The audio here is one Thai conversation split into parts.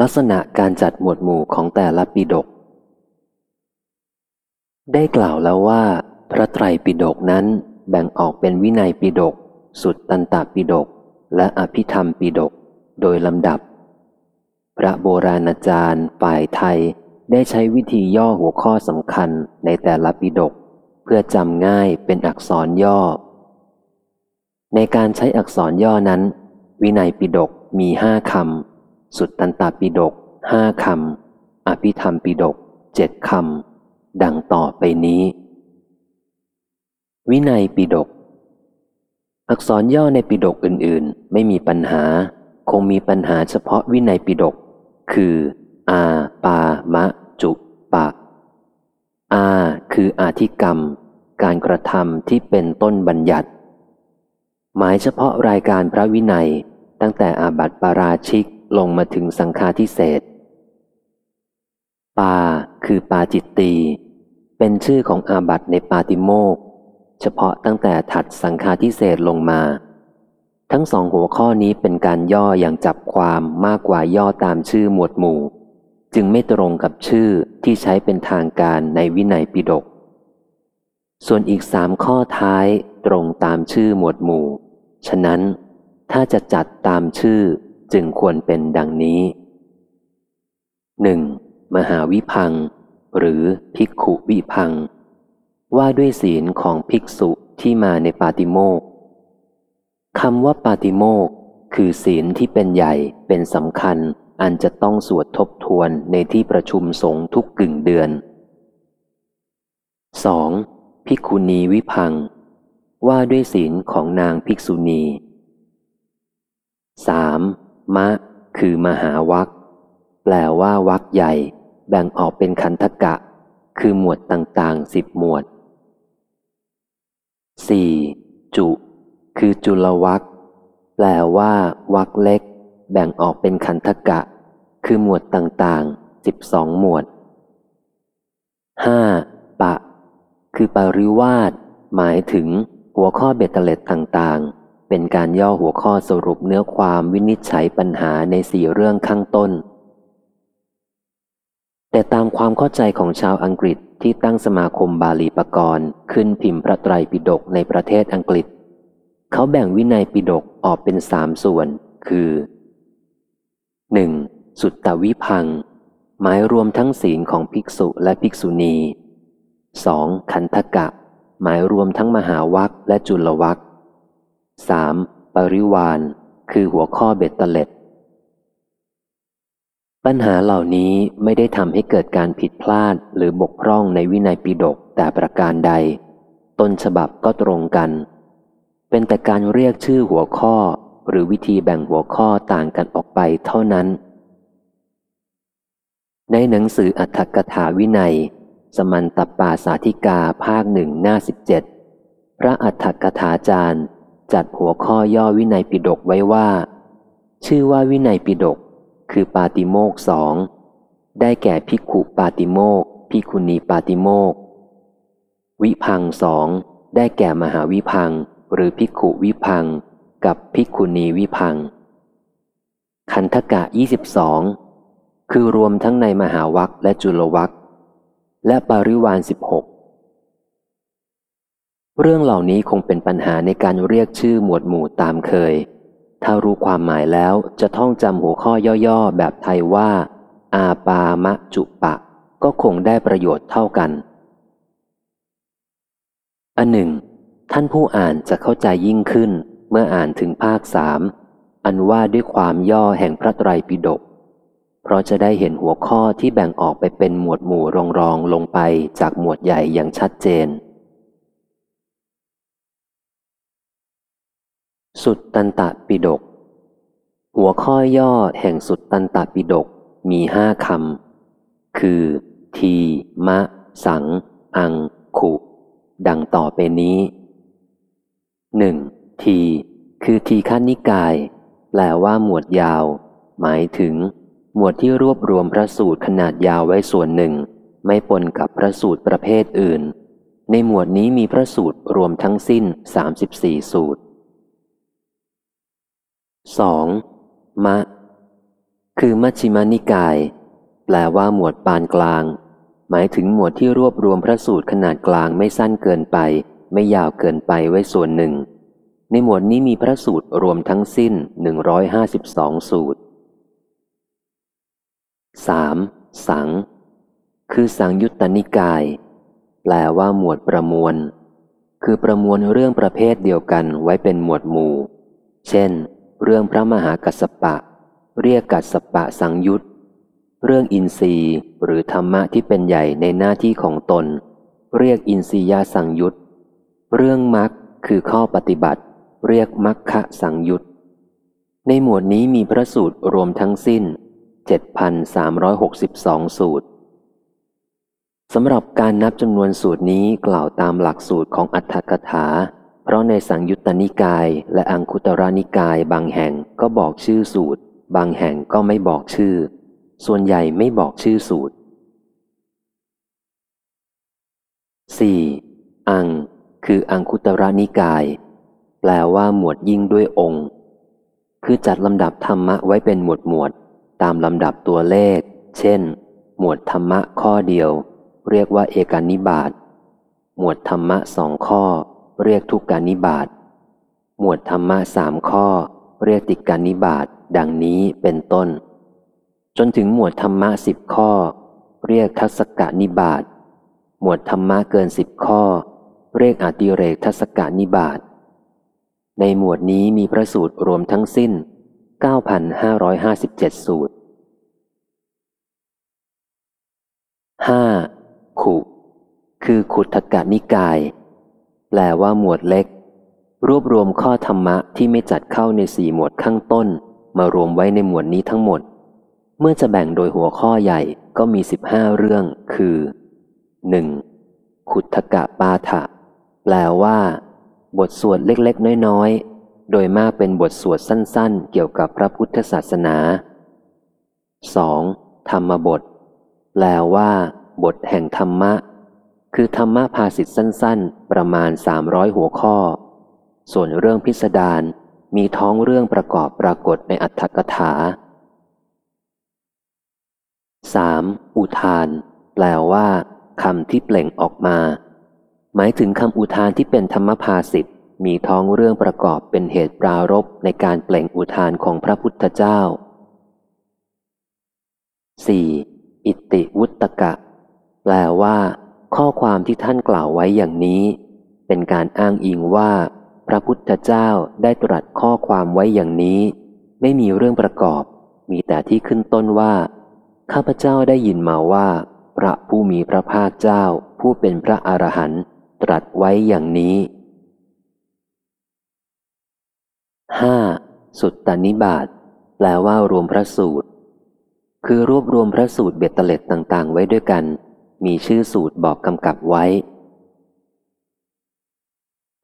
ลักษณะการจัดหมวดหมู่ของแต่ละปิดก ได้กล่าวแล้วว่า พระไตรปิฎกนั้นแบ่งออกเป็นวินัยปิฎกสุดตันตปิฎกและอภิธรรมปิฎกโดยลำดับ พระโบราณอาจารย์ฝ่ายไทยได้ใช้วิธีย่อหัวข้อสำคัญในแต่ละปิฎกเพื่อจำง่ายเป็นอักษรย่อ ในการใช้อักษรย่อนั้น วินัยปิฎกมีห้าคำ สุดตันตปิฎกห้าคำ อภิธรรมปิฎกเจ็ดคำ ดังต่อไปนี้ วินัยปิฎกอักษรย่อในปิฎกอื่นๆ ไม่มีปัญหา คงมีปัญหาเฉพาะวินัยปิฎกคือ อา ปา มะ จุปะ อา คืออาธิกรรม การกระทำที่เป็นต้นบัญญัติ หมายเฉพาะรายการพระวินัย ตั้งแต่อาบัติปาราชิก ลงมาถึงสังฆาทิเศษปาคือปาจิตตีเป็นชื่อของอาบัตในปาติโมก เฉพาะตั้งแต่ถัดสังฆาทิเศษลงมา ทั้งสองหัวข้อนี้เป็นการย่ออย่างจับความมากกว่าย่อตามชื่อหมวดหมู่ จึงไม่ตรงกับชื่อที่ใช้เป็นทางการในวินัยปิฎกส่วนอีกสามข้อท้ายตรงตามชื่อหมวดหมู่ ฉะนั้นถ้าจะจัดตามชื่อ จึงควรเป็นดังนี้ 1. มหาวิพัง หรือภิกขุวิพัง ว่าด้วยศีลของภิกษุที่มาในปาติโมกคำว่าปาติโมกคือศีลที่เป็นใหญ่เป็นสำคัญอันจะต้องสวดทบทวนในที่ประชุมสงฆ์ทุกกึ่งเดือน 2. ภิกขุณีวิพัง ว่าด้วยศีลของนางภิกษุณี 3. มะ คือมหาวัคแปลว่าวักใหญ่ แบ่งออกเป็นคันธกะ คือหมวดต่างๆสิบหมวด 4. จุ คือจุลวักแปลว่าวักเล็ก แบ่งออกเป็นขันธกะ คือหมวดต่างๆสิบสองหมวด 5. ปะ คือปริวาสหมายถึงหัวข้อเบตเตเล็ดต่างๆ เป็นการย่อหัวข้อสรุปเนื้อความวินิจฉัยปัญหาในสี่เรื่องข้างต้น แต่ตามความเข้าใจของชาวอังกฤษที่ตั้งสมาคมบาลีปกรณ์ขึ้นพิมพ์พระไตรปิฎกในประเทศอังกฤษ เขาแบ่งวินัยปิฎกออกเป็นสามส่วน คือ 1. สุตตวิพัง หมายรวมทั้งศีลของภิกษุและภิกษุณี 2. ขันธกะ หมายรวมทั้งมหาวัคและจุลวัค 3. ปริวานคือหัวข้อเบ็ดเตล็ด ปัญหาเหล่านี้ไม่ได้ทำให้เกิดการผิดพลาดหรือบกพร่องในวินัยปิฎกแต่ประการใด ต้นฉบับก็ตรงกัน เป็นแต่การเรียกชื่อหัวข้อหรือวิธีแบ่งหัวข้อต่างกันออกไปเท่านั้น ในหนังสืออัตถกถาวินัย สมันตปาสาธิกาภาคหนึ่งหน้าสิบเจ็ดพระอัตถกถาจารย์ จัดหัวข้อย่อวินัยปิฎกไว้ว่า ชื่อว่าวินัยปิฎกคือปาติโมกสองได้แก่พิกขุปาติโมกพิคุณีปาติโมกวิพังสองได้แก่มหาวิพังหรือพิกขุวิพังกับพิกขุณีวิพังขันธกะยี่สิบสองคือรวมทั้งในมหาวัคและจุลวัคและปริวานสิบหก เรื่องเหล่านี้คงเป็นปัญหาในการเรียกชื่อหมวดหมู่ตามเคย ถ้ารู้ความหมายแล้วจะท่องจำหัวข้อย่อๆ แบบไทยว่า อาปามะจุปะ ก็คงได้ประโยชน์เท่ากัน อันหนึ่ง ท่านผู้อ่านจะเข้าใจยิ่งขึ้น เมื่ออ่านถึงภาคสามอันว่าด้วยความย่อแห่งพระไตรปิฎกเพราะจะได้เห็นหัวข้อที่แบ่งออกไปเป็นหมวดหมู่รองๆลงไปจากหมวดใหญ่อย่างชัดเจน สุดตันตปิฎกหัวข้อย่อแห่งสุดตันตปิฎกมีห้าคำ คือ ที มะ สัง อัง ขุ ดังต่อไปนี้หนึ่งที คือทีขั้นนิกาย แปลว่าหมวดยาว หมายถึง หมวดที่รวบรวมพระสูตรขนาดยาวไว้ส่วนหนึ่ง ไม่ปนกับพระสูตรประเภทอื่น ในหมวดนี้มีพระสูตรรวมทั้งสิ้น 34 สูตร 2. มะ คือมัชฌิมานิกาย แปลว่าหมวดปานกลาง หมายถึงหมวดที่รวบรวมพระสูตรขนาดกลางไม่สั้นเกินไป ไม่ยาวเกินไปไว้ส่วนหนึ่ง ในหมวดนี้มีพระสูตรรวมทั้งสิ้น 152 สูตร 3. สัง คือสังยุตตนิกาย แปลว่าหมวดประมวล คือประมวลเรื่องประเภทเดียวกันไว้เป็นหมวดหมู่ เช่น เรื่องพระมหากัสปะ เรียกกัสปะสังยุตเรื่องอินทรีย์หรือธรรมะที่เป็นใหญ่ในหน้าที่ของตน เรียกอินทรียสังยุตเรื่องมรรคคือข้อปฏิบัติ เรียกมัคคะสังยุตในหมวดนี้มีพระสูตรรวมทั้งสิ้น 7,362 สูตรสำหรับการนับจำนวนสูตรนี้กล่าวตามหลักสูตรของอัฏฐกถา เพราะในสังยุตตนิกายและอังคุตรานิกายบางแห่งก็บอกชื่อสูตร บางแห่งก็ไม่บอกชื่อ ส่วนใหญ่ไม่บอกชื่อสูตร 4. อัง คืออังคุตรานิกาย แปลว่าหมวดยิ่งด้วยองค์ คือจัดลำดับธรรมะไว้เป็นหมวดหมวด ตามลำดับตัวเลข เช่น หมวดธรรมะข้อเดียว เรียกว่าเอกานิบาตหมวดธรรมะสองข้อ เรียกทุกการนิบาตหมวดธรรมะสามข้อ เรียกติการนิบาตดังนี้เป็นต้น จนถึงหมวดธรรมะสิบข้อ เรียกทัศกานิบาตหมวดธรรมะเกินสิบข้อ เรียกอติเรกทัศกานิบาตในหมวดนี้มีพระสูตรรวมทั้งสิ้น 9,557 สูตร 5. ขุ คือขุทกนิกาย ลว่าหมวดเล็ก รวบรวมข้อธรรมะที่ไม่จัดเข้าในสี่หมวดข้างต้น มารวมไว้ในหมวดนี้ทั้งหมด เมื่อจะแบ่งโดยหัวข้อใหญ่ก็มีสิบห้าเรื่อง คือ 1. ขุทกะปาฐะแปลว่า บทสวดเล็กๆ น้อยๆ โดยมากเป็นบทสวดสั้นๆ เกี่ยวกับพระพุทธศาสนา 2. ธรรมบท แปลว่า บทแห่งธรรมะ คือธรรมะภาสิทธ์สั้น ๆ ประมาณ 300 หัวข้อ ส่วนเรื่องพิสดารมีท้องเรื่องประกอบปรากฏในอัตถกถา 3. อุทาน แปลว่าคำที่เปล่งออกมา หมายถึงคำอุทานที่เป็นธรรมภาสิทธ์มีท้องเรื่องประกอบเป็นเหตุปรารบในการเปล่งอุทานของพระพุทธเจ้า 4. อิติวุตกะ แปลว่า ข้อความที่ท่านกล่าวไว้อย่างนี้ เป็นการอ้างอิงว่า พระพุทธเจ้าได้ตรัสข้อความไว้อย่างนี้ ไม่มีเรื่องประกอบ มีแต่ที่ขึ้นต้นว่า ข้าพเจ้าได้ยินมาว่า พระผู้มีพระภาคเจ้า ผู้เป็นพระอรหันต์ตรัสไว้อย่างนี้ 5. สุตตานิบาตแปลว่ารวมพระสูตร คือรวบรวมพระสูตรเบ็ดเตล็ดต่าง ๆ ไว้ด้วยกัน มีชื่อสูตรบอกกำกับไว้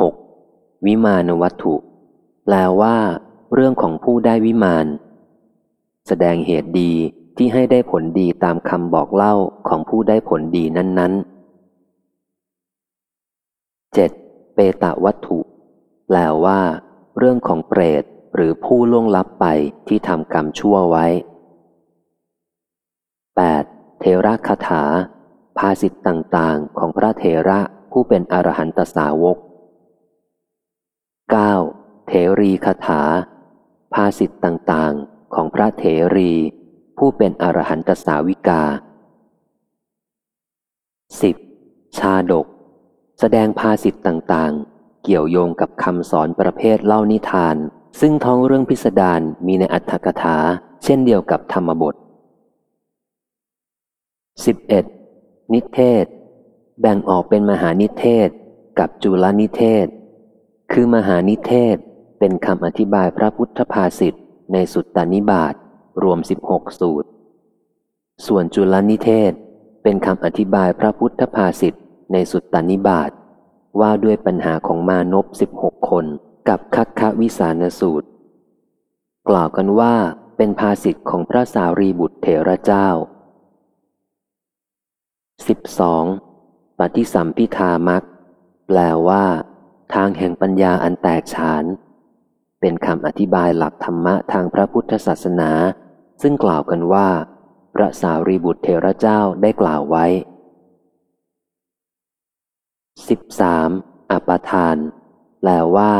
6. วิมานวัตถุ แปลว่า เรื่องของผู้ได้วิมาน แสดงเหตุดีที่ให้ได้ผลดีตามคำบอกเล่าของผู้ได้ผลดีนั้น ๆ 7. เปตะวัตถุ แปลว่า เรื่องของเปรตหรือผู้ล่วงลับไปที่ทำกรรมชั่วไว้ 8. เทระคาถา ภาสิทธ์ต่างๆ ของพระเทระผู้เป็นอรหันตสาวก 9. เทรีคาถา ภาสิทธ์ต่างๆ ของพระเทรี ผู้เป็นอรหันตสาวิกา 10. ชาดก แสดงภาสิทธ์ต่างๆ เกี่ยวโยงกับคำสอนประเภทเล่านิทาน ซึ่งท้องเรื่องพิสดารมีในอัตถกถา เช่นเดียวกับธรรมบท 11. นิเทศ แบ่งออกเป็นมหานิเทศกับจุลนิเทศ คือมหานิเทศเป็นคำอธิบายพระพุทธภาษิตในสุตตานิบาตรวม 16 สูตร ส่วนจุลนิเทศเป็นคำอธิบายพระพุทธภาษิตในสุตตานิบาตว่าด้วยปัญหาของมานพ16คนกับคัคควิสานสูตร กล่าวกันว่าเป็นภาษิตของพระสารีบุตรเถระเจ้า 12. ปฏิสัมพิธามักแปลว่า ทางแห่งปัญญาอันแตกฉาน เป็นคำอธิบายหลักธรรมะทางพระพุทธศาสนา ซึ่งกล่าวกันว่า พระสารีบุตรเทระเจ้าได้กล่าวไว้ 13. อปทาน แปลว่า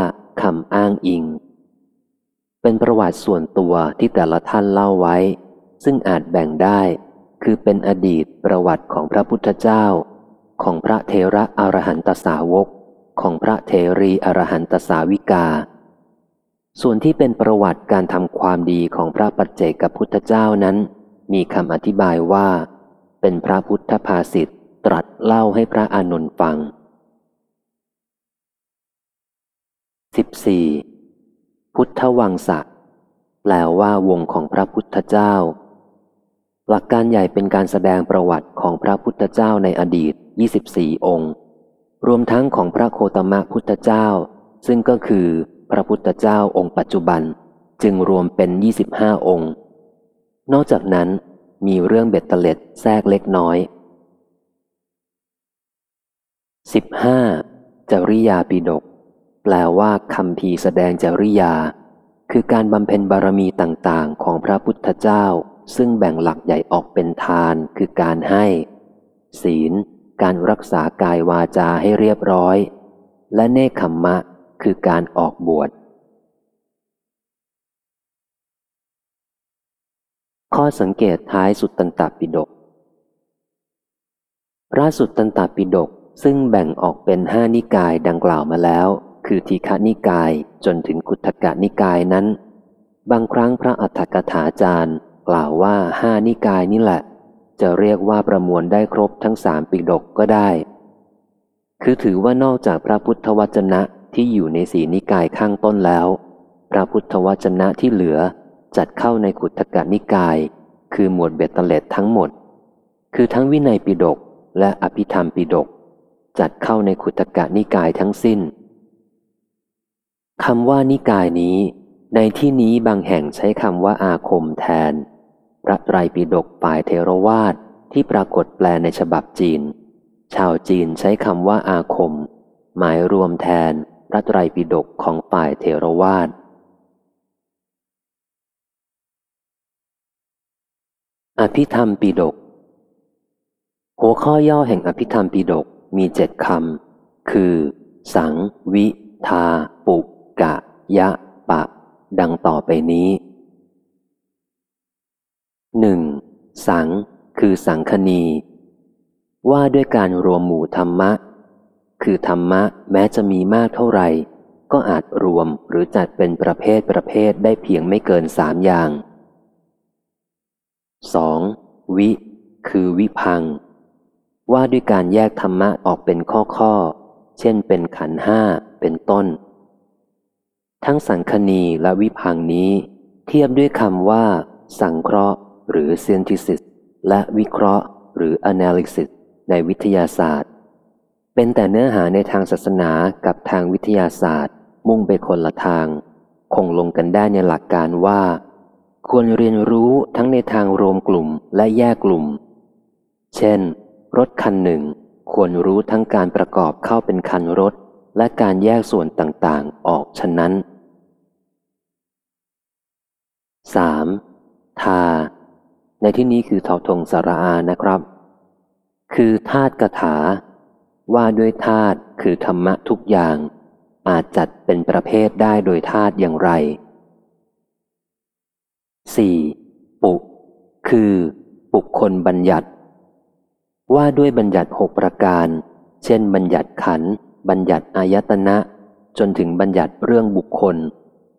คำอ้างอิง เป็นประวัติส่วนตัวที่แต่ละท่านเล่าไว้ ซึ่งอาจแบ่งได้ คือเป็นอดีตประวัติของพระพุทธเจ้า ของพระเทระอรหันตสาวก ของพระเทรีอรหันตสาวิกา ส่วนที่เป็นประวัติการทำความดีของพระปัจเจกพุทธเจ้านั้น มีคำอธิบายว่า เป็นพระพุทธภาษิตตรัสเล่าให้พระอานนท์ฟัง 14. พุทธวังสะแปลว่าวงของพระพุทธเจ้า หลักการใหญ่เป็นการแสดงประวัติของพระพุทธเจ้าในอดีต 24 องค์ รวมทั้งของพระโคตมะพุทธเจ้า ซึ่งก็คือพระพุทธเจ้าองค์ปัจจุบัน จึงรวมเป็น 25 องค์ นอกจากนั้นมีเรื่องเบ็ดเตล็ดแทรกเล็กน้อย 15. จริยาปิดก แปลว่าคำพีแสดงจริยา คือการบำเพ็ญบารมีต่างๆ ของพระพุทธเจ้า ซึ่งแบ่งหลักใหญ่ออกเป็นทานคือการให้ ศีล การรักษากายวาจาให้เรียบร้อย และเนคขมมะ คือการออกบวช ข้อสังเกตท้ายสุดตันตปิฎกพระสุดตันตปิฎกซึ่งแบ่งออกเป็นห้านิกายดังกล่าวมาแล้ว คือทีฆนิกายจนถึงกุทกนิกายนั้น บางครั้งพระอัฏฐกถาจารย์ กล่าวว่าห้านิกายนี่แหละ จะเรียกว่าประมวลได้ครบทั้งสามปิฎกก็ได้ คือถือว่านอกจากพระพุทธวจนะที่อยู่ในสีนิกายข้างต้นแล้ว พระพุทธวจนะที่เหลือจัดเข้าในขุทกนิกาย คือหมวดเบตเตเลตทั้งหมด คือทั้งวินัยปิฎกและอภิธรรมปิฎกจัดเข้าในขุทกนิกายทั้งสิ้นคำว่านิกายนี้ ในที่นี้บางแห่งใช้คำว่าอาคมแทน พระไตรปิฎกฝ่ายเทรวาสที่ปรากฏแปลในฉบับจีน ชาวจีนใช้คำว่าอาคม หมายรวมแทนพระไตรปิฎกของฝ่ายเทรวาสอภิธรรมปิฎกหัวข้อย่อแห่งอภิธรรมปิฎกมีเจ็ดคำ คือ สัง วิ ทา ปุกะยะ ปะ ดังต่อไปนี้หนึ่ง สัง คือสังคณี ว่าด้วยการรวมหมู่ธรรมะ คือธรรมะแม้จะมีมากเท่าไหร่ ก็อาจรวมหรือจัดเป็นประเภทประเภทได้เพียงไม่เกินสามอย่าง 2. วิ คือวิพัง ว่าด้วยการแยกธรรมะออกเป็นข้อข้อ เช่นเป็นขันห้าเป็นต้น ทั้งสังคณีและวิพังนี้ เทียบด้วยคำว่า สังเคราะห์ หรือ synthesis และวิเคราะห์ หรือ analysis ในวิทยาศาสตร์ เป็นแต่เนื้อหาในทางศาสนากับทางวิทยาศาสตร์ มุ่งไปคนละทาง คงลงกันได้ในหลักการว่า ควรเรียนรู้ทั้งในทางรวมกลุ่มและแยกกลุ่ม เช่น รถคันหนึ่ง ควรรู้ทั้งการประกอบเข้าเป็นคันรถ และการแยกส่วนต่างๆ ออกฉะนั้น 3. ทา ในที่นี้คือทอทงสารานะครับ คือธาตุกถา ว่าด้วยธาตุคือธรรมะทุกอย่าง อาจจัดเป็นประเภทได้โดยธาตุอย่างไร 4. ปุคือปุคคลบัญญัติ ว่าด้วยบัญญัติหกประการ เช่น บัญญัติขัน บัญญัติอายตนะ จนถึงบัญญัติเรื่องบุคคล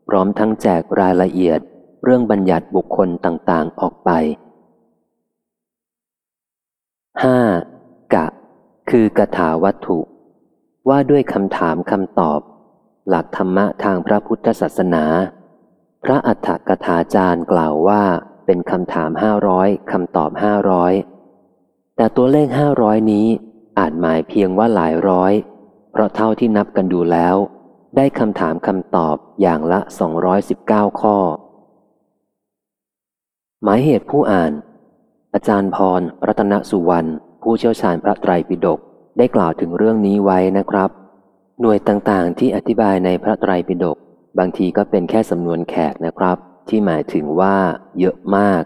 พร้อมทั้งแจกรายละเอียด เรื่องบัญญัติบุคคลต่างๆออกไป 5. กะ คือกถาวัตถุ ว่าด้วยคำถามคำตอบ หลักธรรมะทางพระพุทธศาสนา พระอัฏฐกถาจารย์กล่าวว่าเป็นคำถามห้าร้อยคำตอบห้าร้อยแต่ตัวเลขห้าร้อยนี้อาจหมายเพียงว่าหลายร้อย เพราะเท่าที่นับกันดูแล้ว ได้คำถามคำตอบอย่างละ 219 ข้อ หมายเหตุผู้อ่าน อาจารย์พร รัตนสุวรรณ ผู้เชี่ยวชาญพระไตรปิฎกได้กล่าวถึงเรื่องนี้ไว้นะครับ หน่วยต่างๆ ที่อธิบายในพระไตรปิฎกบางทีก็เป็นแค่สำนวนแขกนะครับ ที่หมายถึงว่า เยอะมาก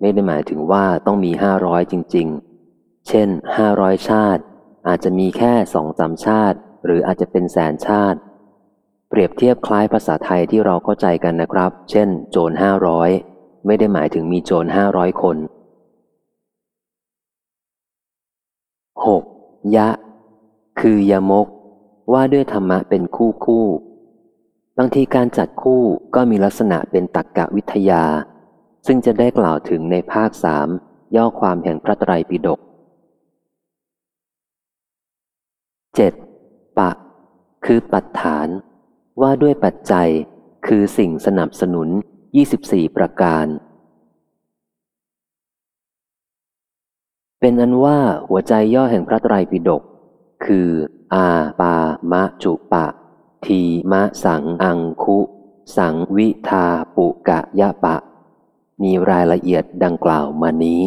ไม่ได้หมายถึงว่าต้องมีห้าร้อยจริง ๆ เช่นห้าร้อยชาติ อาจจะมีแค่สองสามชาติ หรืออาจจะเป็นแสนชาติ เปรียบเทียบคล้ายภาษาไทยที่เราเข้าใจกันนะครับ เช่น โจรห้าร้อยไม่ได้หมายถึงมีโจรห้าร้อยคน 6. ยะ คือยมก ว่าด้วยธรรมะเป็นคู่คู่ บางทีการจัดคู่ก็มีลักษณะเป็นตักกะวิทยา ซึ่งจะได้กล่าวถึงในภาคสามย่อความแห่งพระไตรปิฎก 7. ปะ คือปัจฐาน ว่าด้วยปัจจัย คือสิ่งสนับสนุน 24 ประการ เป็นอันว่าหัวใจย่อแห่งพระไตรปิฎกคือ อาปามะจุปะ ทีมะสังอังคุ สังวิทาปุกะยะปะ มีรายละเอียดดังกล่าวมานี้